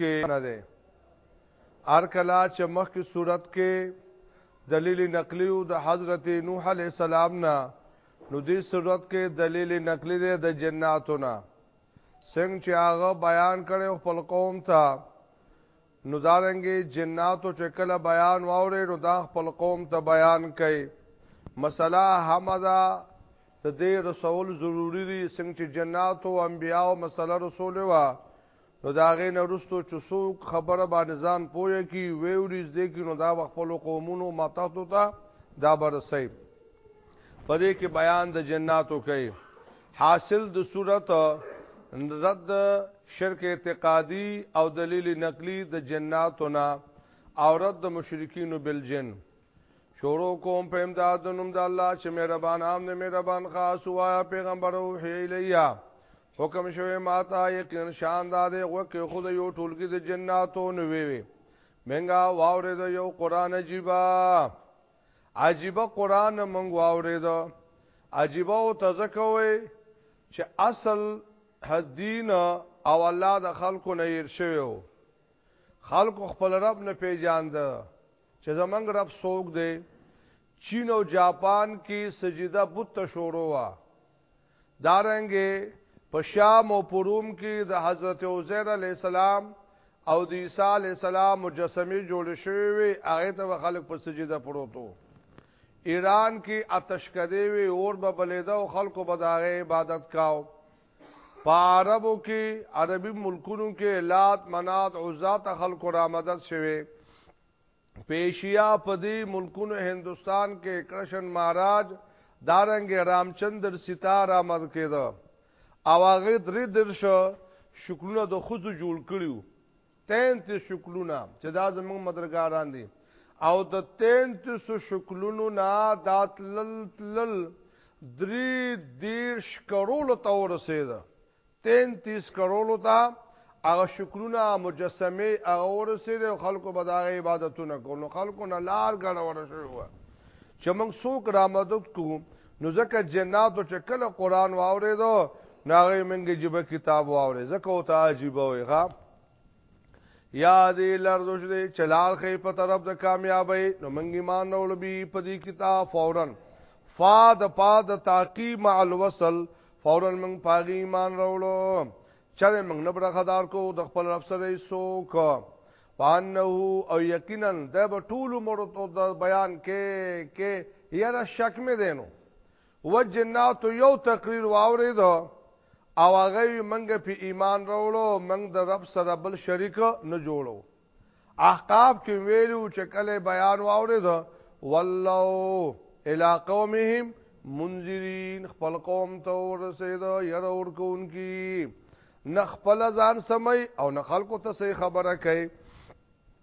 کې نه ده ار کلا چې مخکې صورت کې دلیل نقلی او د حضرت نوح علی السلام نه نو دې صورت کې دلیل نقلی ده د جناتونه څنګه چې هغه بیان کړي خپل قوم ته نو دارنګي جناتو چې کله بیان واوري نو دا خپل قوم ته بیان کړي مسله حمدا د دې رسول ضروری دي څنګه چې جناتو انبیاو مسله رسول وا نو دا غې نه رستو چې څوک خبره باندې ځان پوهه کی ویوریز دې کې نو دا خپل قومونو ماتاتو ته دا برسي پدې کې بیان د جناتو کوي حاصل د صورت رد شرک اعتقادي او دلیل نقلی د جناتنا او رد د مشرکین بالجن شروع کوم په امداد نوم د الله چې مهربان عام نه مهربان خاص وایا پیغمبر او هی لیا حکم شوه ماته یقین شان داده وکه خود یو ټولګي د جناتو نو وی وی منګه واورې د یو قران عجیبا عجیبا قران منګ واورې د عجیبا او تزکوي چې اصل حدین او الله د خلکو نه ير شویو خلکو خپل رب نه پیژاند چې زمنګ رب سوق دی چین او جاپان کې سجده بت شروع وا دارنګه په شام او پروم کې د حضرت عزیر علی السلام او د عیسی علی السلام مجسمه جوړ شوی وي هغه ته خلک په سجده پروتو ایران کې آتش کده وي اور به بلیدا او خلکو به د عبادت کاو په عربو کې عربي ملکونو کې لات منات عزات خلکو را مدد شوه پیشیا پدی ملکونو هندوستان کې کرشن ماراج دارنګ رامچندر سیتا را مد کېده او هغه درې درش شکلونه د خودو جوړ کړیو 33 شکلونه چې دا زموږ مدرګاران دي او د 33 شکلونو نه دا تلل تلل درې دیرش کروڑ ته ورسېده 33 کروڑو ته هغه شکلونه مجسمه هغه ورسې د خلکو به دا عبادتونه کو نو خلکو نه لار غړ ور شوی و چې موږ څوک را مدد کو نو ځکه جناتو چې کله قران واورېدو ناغه منګه جيبه کتاب واورې ځکه او ته عجيبه وي ها یا دې لرزو چې چلال خې په طرف د کامیابی نو منګ ایمان نو لبی په دې کتاب فورن فا د پا د تاقی مع الوصل فورن منګ پاغي ایمان راولو چره منګ نه برخدار کو د خپل رب سره سوک پانه او یقینا د ټول مرتو د بیان کې کې یاره شک مې دینو وجناتو یو تقریر واورید او هغه منګه په ایمان راوړو منګ د رب سره بل شریک نه جوړو احقاف کې ویلو چې کله بیان واورید والله الى قومهم منذرین خپل قوم ته ورسید ير اور کوونکی نه خپل ځان سمي او نه خلکو ته صحیح خبره کوي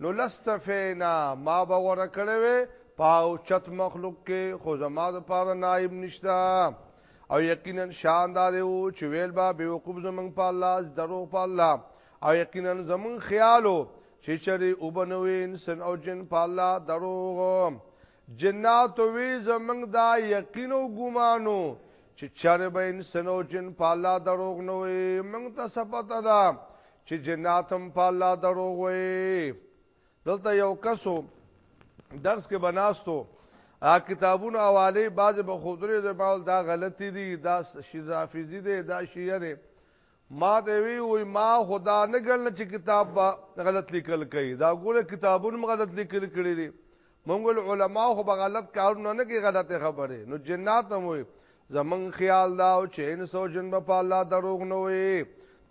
نو لاصطفینا ما به غوره کړی وی په اوچت مخلوق کې خو زما د پاره نائب نشته او یقینا شان دار او چې ویل با به وقوب زمنګ په الله درو په الله او یقینا زمون خیالو چې چری وبنوي انسان او جن په الله دروغ جنات وی زمنګ دا یقین او ګمانو چې چر به انسان او جن په الله دروغ نه وي موږ ته سپته ده چې جنات هم په الله دروغ وي دلته یو کسو درس کې بناستو ا کتابونو حواله باز به خودري زمال دا غلطي دي دا شیزافیزي دي دا شیعه دي ما ته وی وی ما خدا نه ګل چې کتاب غلط لیکل کړي دا ګوره کتابونو غلط لیکل کړي دي مونږ علماء خو به غلط کارونه نه کوي غلط خبره نو جنات هم وي زمون خیال دا او چې انس او جن په الله دروغ نه وي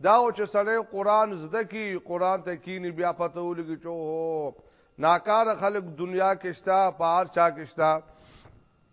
دا او چې سړی قران زده کی قران ته کینی بیا پته ولګي چې هو ناکار خلق دنیا کې شتا پار چا کې شتا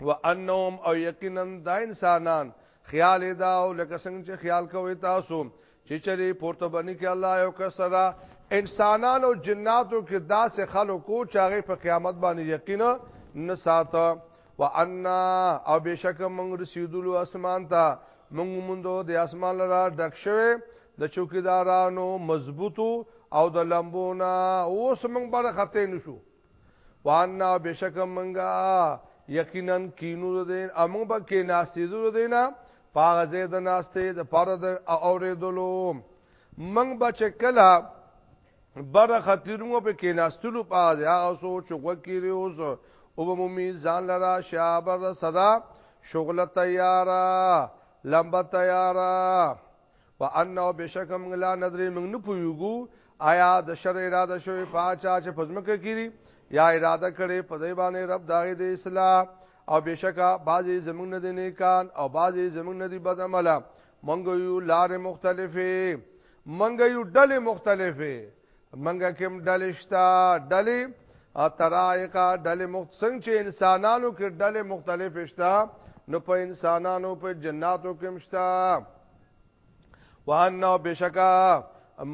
وانهم او یقینا دا انسانان خیال دا او لکه څنګه چې خیال کوي تاسو چې چری پورته باندې کې الله یو کسرا انسانان او جناتو کې داسې خلکو چې هغه په قیامت باندې یقینا نه ساته وانا او بشک موږ رسیدلو اسمان ته موږ موندو د اسمان لرا ډک شوه د چوکیدارانو مضبوطو او د لمبونا اوس موږ بره خطه نشو وانا بشک منګه یقینا کینو دین امون په کې ناسیدو دینا پاغه زید ناسته د پاره د اوریدلو منګ بچ کلا بر خطرونو په کې ناستلو پاغه هغه سوچ وکړي اوس او مومي ځان لرا شابر صدا شغل تیارا لمبا تیارا وانه بشکم لا نظر موږ نه پویګو آیا د شر اراده شوی پاچا چې پزمکه کړي یا اراده کړي په دی باندې رب داغه د اصلاح او بشکا بعضی زمونږ نه دي نیکان او بعضی زمونږ نه دي بد عمله مونږ یو لار مختلفه مونږ یو ډلې مختلفه منګه کوم ډلې شتا ډلې ترایقا ډلې مختصنګ چې انسانانو کې ډلې مختلف شتا نو په انسانانو په جناتو کې مشتا وانه بشکا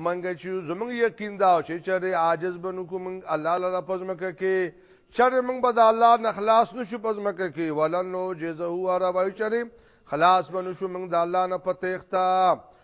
منګه چې زمنګ یقین دا چې چرې عاجز بنو کوم الله لپاره پزمکه کې چرې موږ به د الله نه خلاص نشو پزمکه کې ولنو جزه هو رب چرې خلاص بنو شو موږ د الله نه پتهختا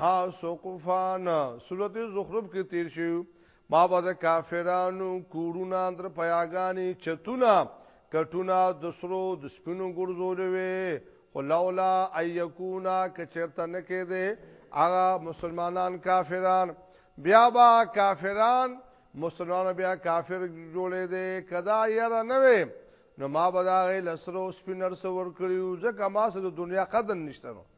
ها سوقفانا سورت زخرف کې تیر شو ما به د کافرانو کورونه اندر پیاګانی چتونه کټونه د سرو د سپینو ګرځولې وي خو لولا ايکونا کچرته نه کېده هغه مسلمانان کافران بیا با کافران مسلمان بیا کافر جوړې دي کدا یې را نه وي نو ما به دا غي لسرو سپینر سور کړیو ځکه ما سره د دنیا قدر نشته نو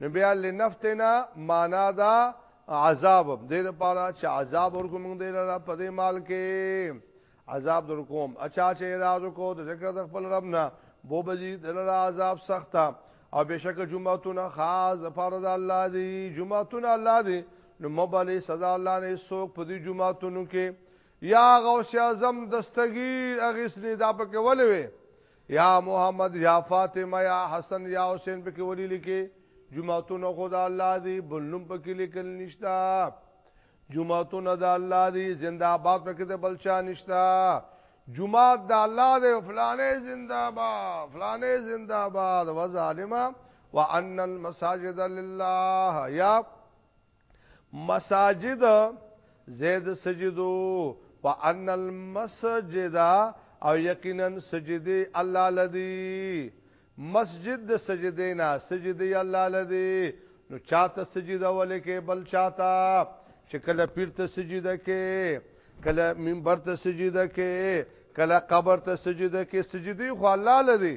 نو بیا لنفتنا معنا دا عذاب دې لپاره چې عذاب ورکو موږ دې لپاره په دې مال کې عذاب در کوم اچھا چې اراده کو د ذکر د خپل رب نه بو بجی د لپاره عذاب سخته او بشک جمعتون خاص د فرض د الله دی جمعتون الله دی نو مبالي سزا الله نه سوک په دې جمعتونو کې یا غوث اعظم دستگیر اغیسنی دا پکې ولوي یا محمد یا فاطمه یا حسن یا حسین پکې ولي لیکي جمعتون خدا الله دی بل نوم پکې لیکل نشتا جمعتون د الله دی زنده آباد پکې د بلچا نشتا جمعات د الله دی فلانه زنده با فلانه زنده با و ظالما وان المساجد لله یا مساجد زید سجدو وان المسجد او یقینا سجدی الله لدی مسجد د سجدینا سجدی الله لدی نو چاته سجده ولیکې بل چاته چې کله پیر ته سجده کې کله منبر ته سجده کې کله قبر ته سجده کې سجدي خو الله لدی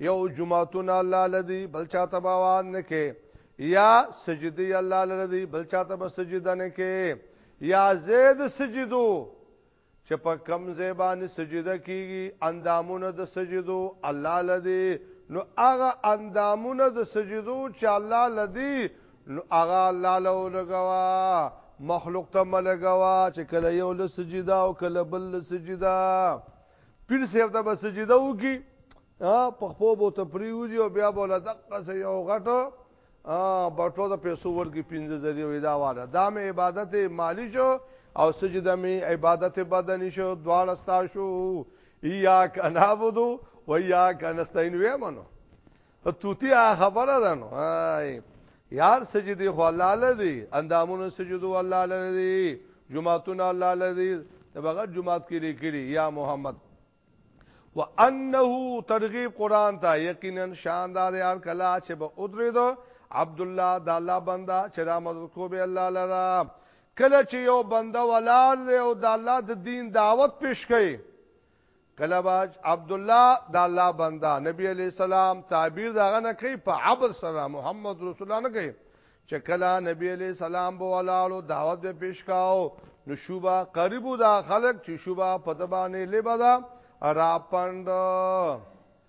یو جمعتون الله لدی بل چاته باوان نه کې یا سجدی الله لدی بل چاته به سجده نه کې یا زید سجدو چې په کم زیبانی سجده کیږي اندامونه د سجدو الله لدی نو هغه اندامونه د سجدو چې الله لدی نو هغه الله له لګوا مخلوق ته ملګوا چې کله یو له سجدا او کله بل له سجدا پیر صاحب ته بس سجده وکي په خپل بو ته پریوځي او بیا بوله دقه سه یو غټو بټو د پیسو ورګي 15000 یو دا والا دا مې عبادت مالی شو او سجده مې عبادت بدني شو دواړه ستا شو یا کنابودو و یا کنستاین وې منو توتی آ خبره ده نو یار سجدی خو الله لدی اندامونو سجدو الله لدی جمعتون الله لدی بغیر جمعات کې لیکلی یا محمد وانه ترغیب قران ته یقینا شاندار یار کلا چې به ادرید عبد الله د الله بندا چې را مدد کو به الله لرا کله چې یو بندا ولار او د الله د دین دعوت پیش کړي کله باج عبد الله د الله بندا نبی علی السلام تعبیر داغه نه کوي په عبد سره محمد رسول الله نه کوي چې کله نبی علی السلام بو ولالو دعوت به پیش کاو نو شوبا قریبو دا خلق چې شوبا په دبانې لبدا را پند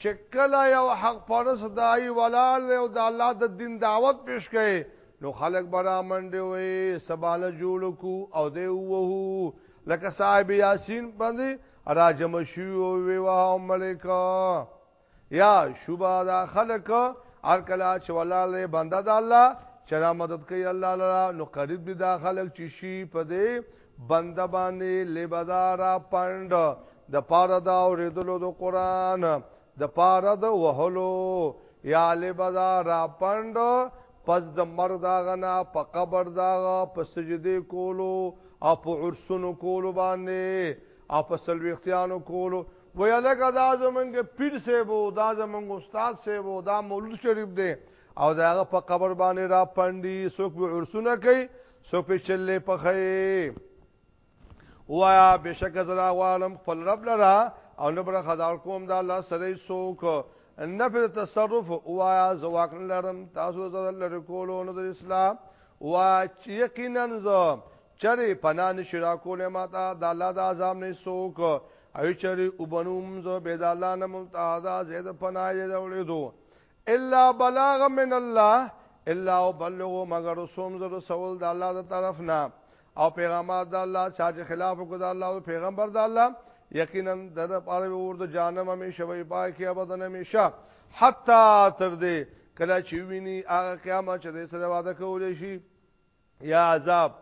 چې کله یو حق پرس دای ولال او د الله د دین دعوت پیش کړي نو خلق برا منډي وي سبانه جوړ کو او دی وو لکه صاحب یاسین باندې راجم شو وی واه ملک یا شوبا دا خلق ار کلا چې ولاله بنده د الله چې را مدد کوي الله لرا نو قریب دي دا خلق چې شي په دې بنده باندې لبدار پند د پاره دا اوریدلو د قران د پاره د وهلو یا لبدا را پند پس د مرګ دا غنا په قبر دا په سجده کولو او په عرسونو کولو باندې او په سلوختیانو کولو ویا لکه دا زمونږ پیر سیبو دا زمونږ استاد سیبو دا مولود شریف دی او داغه په قبر باندې را پندي سوک به عرسونه کوي سو پچلې پخې وایا بشک زرا غوانم خپل رب لرا او نه بر خدار کوم دا الله سره سوک نفذ تصرف وایا زواک لرم تاسو زره لر کولو نو د اسلام وا چې یقینا ز چرې پنا نشرا کولې ماته د الله د عذاب نه سوک او چرې وبنوم ز بيد الله نه متعادا زید پنا یې جوړې دوه الا بلاغ من الله الا ابلغ مگر رسوم ز رسول د الله د طرف نه او پیغمبر د الله چا چې خلاف وکړ د الله او پیغمبر د الله یقینا د پاره ور د جهنم همیشه وي پای کې ابدن همیشه حتا تر دې کله چې ویني هغه قیامت چې د سره وعده کولې شي یا عذاب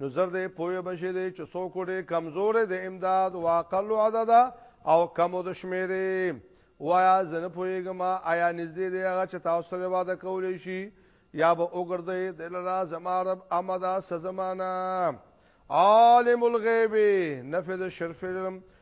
نو زر دې پوهه بشي دې چې څوک ډېر کمزور دی امداد واقل عدد او کم د شمیرې وایا زنه پوهېږم آیا نږدې دی هغه چې تاسو سره وعده کولې شي یا به وګرځي د لرا زما رب امدا سزمانه عالم الغیب نفذ شرف علم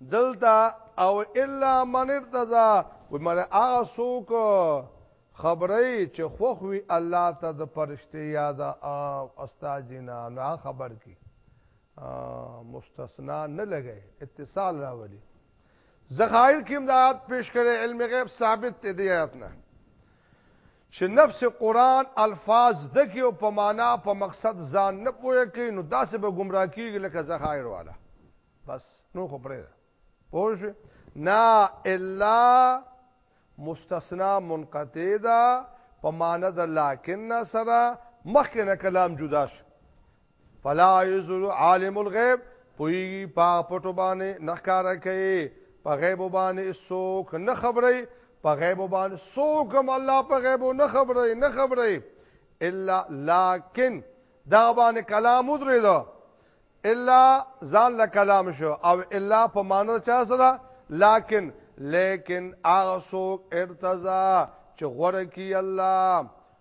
دلتا او الا من ارتضا و مر هغه سوک خبرې چې خوخ وی الله ته د پرشته یاد او استاد جنا نه خبر کی مستثنا نه لګي اتصال راولي زخائر کیم دا آیات پیش کرے علم غیب ثابت تے دی آیات نه چې نفس قرآن الفاظ زده کړي او په معنا په مقصد ځان نه پوهه کوي نو داسې به ګمراه کیږي لکه زخایر والا بس نو خو پرې پوه شو نه الا مستثنا منقطع ده په معنا د لکن سره مخکنه کلام جدا شو فلا یزل عالم الغیب پویږي په پټو باندې نخکارا کوي په غیب باندې سوک نه خبري په غیب باندې سوک هم الله په غیب نه خبري نه خبري الا لكن دا باندې کلام درې دا الا ځان له کلام شو او الا په معنی چا سره لكن لیکن اغسوک ارتضا چې غره کی الله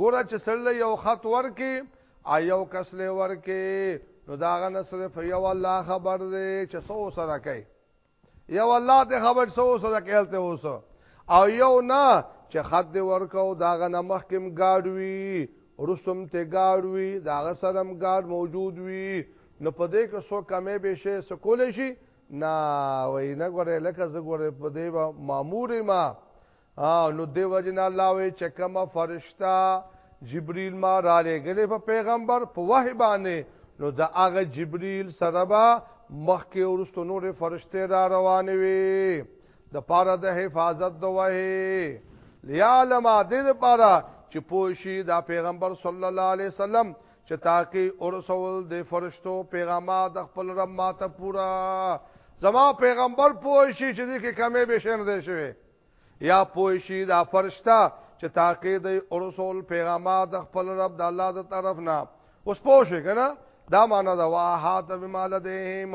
ګوره چې سړی یو خط ورکي ا یو کس له ورکي نو داغه نه صرف یو الله خبر دی چې سو سره کوي یو الله ته خبر سو سره کېلته اوسه او یو نه چې خط دی ورکو داغه نه مخکم گاډوي رسم ته گاډوي داغه سرم گاډ موجود وي نو په دې کې سو کمې به شي سکول شي نه وای نه ګوره لکه زه ګوره په دې مامور ما او نو دی وجنا الله وی چې کومه فرشتہ جبريل ما را لګلې په پیغمبر په وحی باندې نو دا هغه جبريل سره به مخکې ورستو نور فرشته را روان وي د پاره د حفاظت د وحی ليعلم دې لپاره چې پوشي دا پیغمبر صلی الله علیه وسلم چې تاکي ورسول د فرشتو پیغامات د خپل رب ماته پورا زما پیغمبر پوشي چې دې کې کمې به شنه دي شوی یا پوه شي دا فرشته چې تاکید او رسول پیغمبر د خپل رب د الله د طرف نه اوس پوه شي کنه دا معنا دا واحات بما لديهم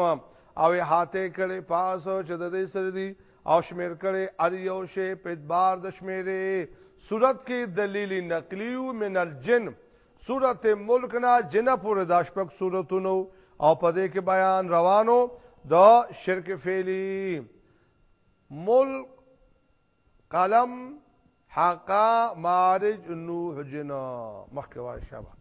او هاته کړي پاس چې د دې سره دي او شمیر کړي ار یو شی په اعتبار د شمیرې صورت کې دلیل نقلیو من الجن صورت ملک نه جنہ پورې د شپږ صورتونو او په دې کې بیان روانو د شرک فعلی ملک قلم حقا مارج نوح جنا مخکوا شابه